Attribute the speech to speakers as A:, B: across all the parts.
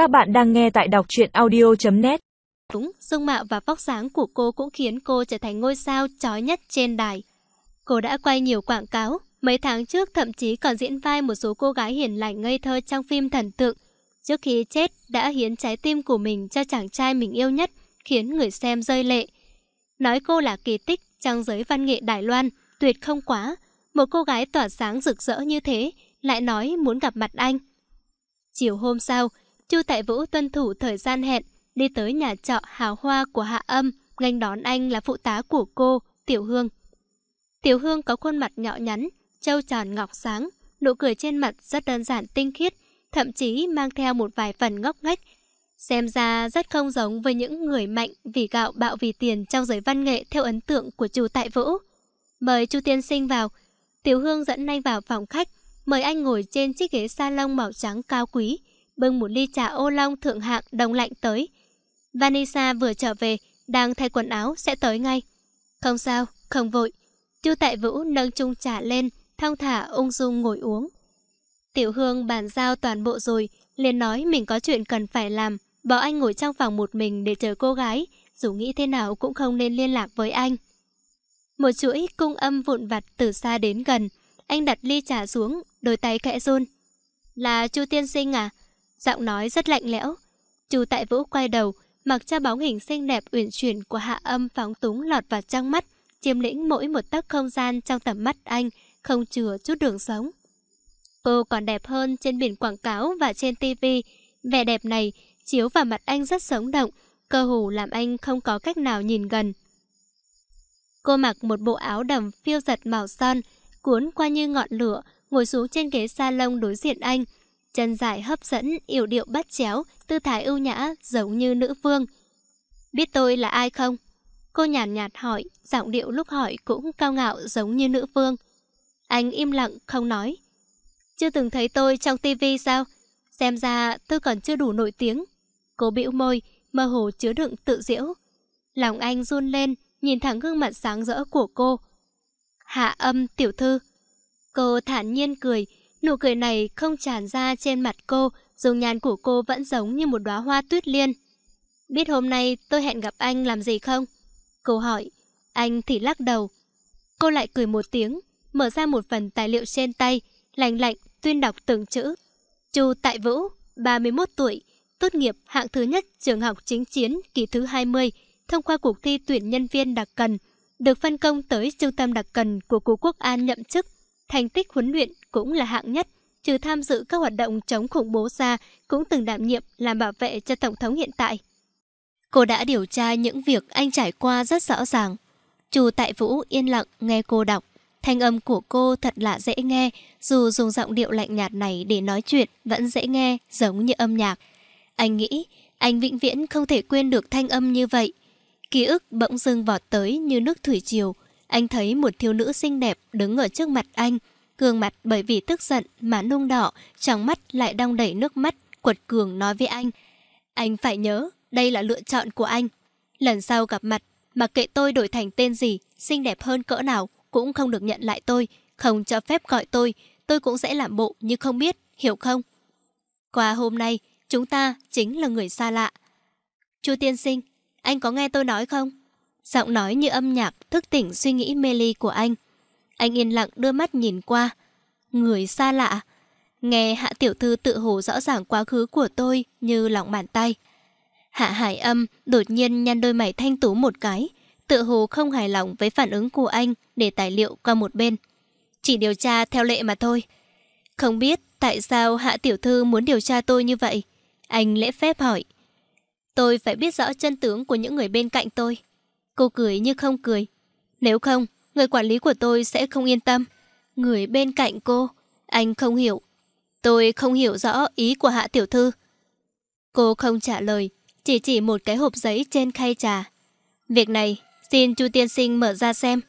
A: Các bạn đang nghe tại đọc truyện audio.net
B: Đúng, dung mạo và vóc dáng của cô cũng khiến cô trở thành ngôi sao chói nhất trên đài. Cô đã quay nhiều quảng cáo, mấy tháng trước thậm chí còn diễn vai một số cô gái hiền lành ngây thơ trong phim thần tượng. Trước khi chết đã hiến trái tim của mình cho chàng trai mình yêu nhất, khiến người xem rơi lệ. Nói cô là kỳ tích trong giới văn nghệ Đài Loan, tuyệt không quá. Một cô gái tỏa sáng rực rỡ như thế, lại nói muốn gặp mặt anh. Chiều hôm sau, Chu Tại Vũ tuân thủ thời gian hẹn, đi tới nhà trọ hào hoa của Hạ Âm, nghênh đón anh là phụ tá của cô, Tiểu Hương. Tiểu Hương có khuôn mặt nhỏ nhắn, trâu tròn ngọc sáng, nụ cười trên mặt rất đơn giản tinh khiết, thậm chí mang theo một vài phần ngốc nghếch. Xem ra rất không giống với những người mạnh vì gạo bạo vì tiền trong giới văn nghệ theo ấn tượng của Chu Tại Vũ. Mời Chu Tiên Sinh vào. Tiểu Hương dẫn anh vào phòng khách, mời anh ngồi trên chiếc ghế salon màu trắng cao quý, bưng một ly trà ô long thượng hạng đông lạnh tới. Vanessa vừa trở về, đang thay quần áo sẽ tới ngay. Không sao, không vội. Chu Tại Vũ nâng chung trà lên, thong thả ung dung ngồi uống. Tiểu Hương bàn giao toàn bộ rồi, liền nói mình có chuyện cần phải làm, bảo anh ngồi trong phòng một mình để chờ cô gái, dù nghĩ thế nào cũng không nên liên lạc với anh. Một chuỗi cung âm vụn vặt từ xa đến gần, anh đặt ly trà xuống, đôi tay khẽ run. Là Chu Tiên Sinh à? Giọng nói rất lạnh lẽo. Chu Tại Vũ quay đầu, mặc cho bóng hình xinh đẹp uyển chuyển của hạ âm phóng túng lọt vào trong mắt, chiếm lĩnh mỗi một tấc không gian trong tầm mắt anh, không chừa chút đường sống. Cô còn đẹp hơn trên biển quảng cáo và trên tivi. Vẻ đẹp này chiếu vào mặt anh rất sống động, cơ hồ làm anh không có cách nào nhìn gần. Cô mặc một bộ áo đầm phiêu giật màu son, cuốn qua như ngọn lửa, ngồi xuống trên ghế salon đối diện anh. Chân dài hấp dẫn, yểu điệu bắt chéo, tư thái ưu nhã, giống như nữ vương. Biết tôi là ai không? Cô nhàn nhạt, nhạt hỏi, giọng điệu lúc hỏi cũng cao ngạo giống như nữ vương. Anh im lặng, không nói. Chưa từng thấy tôi trong tivi sao? Xem ra tôi còn chưa đủ nổi tiếng. Cô bĩu môi, mơ hồ chứa đựng tự diễu. Lòng anh run lên, nhìn thẳng gương mặt sáng rỡ của cô. Hạ âm tiểu thư. Cô thản nhiên cười, nụ cười này không tràn ra trên mặt cô, dùng nhàn của cô vẫn giống như một đóa hoa tuyết liên. Biết hôm nay tôi hẹn gặp anh làm gì không? Cô hỏi, anh thì lắc đầu. Cô lại cười một tiếng, mở ra một phần tài liệu trên tay, lạnh lạnh tuyên đọc từng chữ. Chu Tại Vũ, 31 tuổi, tốt nghiệp hạng thứ nhất trường học chính chiến kỳ thứ 20, thông qua cuộc thi tuyển nhân viên đặc cần, được phân công tới trung tâm đặc cần của Cục Quốc an nhậm chức. Thành tích huấn luyện cũng là hạng nhất, trừ tham dự các hoạt động chống khủng bố ra, cũng từng đảm nhiệm làm bảo vệ cho Tổng thống hiện tại. Cô đã điều tra những việc anh trải qua rất rõ ràng. Chu Tại Vũ yên lặng nghe cô đọc. Thanh âm của cô thật là dễ nghe, dù dùng giọng điệu lạnh nhạt này để nói chuyện vẫn dễ nghe, giống như âm nhạc. Anh nghĩ, anh vĩnh viễn không thể quên được thanh âm như vậy. Ký ức bỗng dưng vọt tới như nước thủy triều. Anh thấy một thiếu nữ xinh đẹp đứng ở trước mặt anh. Gương mặt bởi vì tức giận mà nung đỏ, trong mắt lại đong đầy nước mắt, quật cường nói với anh. Anh phải nhớ, đây là lựa chọn của anh. Lần sau gặp mặt, mặc kệ tôi đổi thành tên gì, xinh đẹp hơn cỡ nào, cũng không được nhận lại tôi, không cho phép gọi tôi, tôi cũng sẽ làm bộ như không biết, hiểu không? Qua hôm nay, chúng ta chính là người xa lạ. Chu tiên sinh, anh có nghe tôi nói không? Giọng nói như âm nhạc thức tỉnh suy nghĩ mê ly của anh. Anh yên lặng đưa mắt nhìn qua. Người xa lạ. Nghe hạ tiểu thư tự hồ rõ ràng quá khứ của tôi như lòng bàn tay. Hạ hải âm đột nhiên nhăn đôi mày thanh tú một cái. Tự hồ không hài lòng với phản ứng của anh để tài liệu qua một bên. Chỉ điều tra theo lệ mà thôi. Không biết tại sao hạ tiểu thư muốn điều tra tôi như vậy. Anh lễ phép hỏi. Tôi phải biết rõ chân tướng của những người bên cạnh tôi. Cô cười như không cười. Nếu không, người quản lý của tôi sẽ không yên tâm. Người bên cạnh cô, anh không hiểu. Tôi không hiểu rõ ý của hạ tiểu thư. Cô không trả lời, chỉ chỉ một cái hộp giấy trên khay trà. Việc này, xin chu tiên sinh mở ra xem.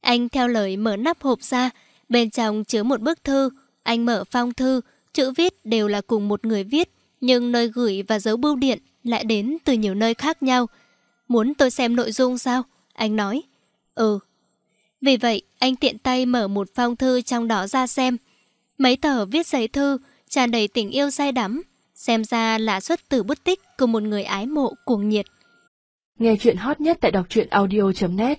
B: Anh theo lời mở nắp hộp ra, bên trong chứa một bức thư. Anh mở phong thư, chữ viết đều là cùng một người viết, nhưng nơi gửi và dấu bưu điện lại đến từ nhiều nơi khác nhau. Muốn tôi xem nội dung sao? Anh nói. Ừ. Vì vậy, anh tiện tay mở một phong thư trong đó ra xem. Mấy tờ viết giấy thư, tràn đầy tình yêu say đắm. Xem ra là xuất từ bút tích của một người ái mộ cuồng nhiệt.
A: Nghe chuyện hot nhất tại đọc truyện audio.net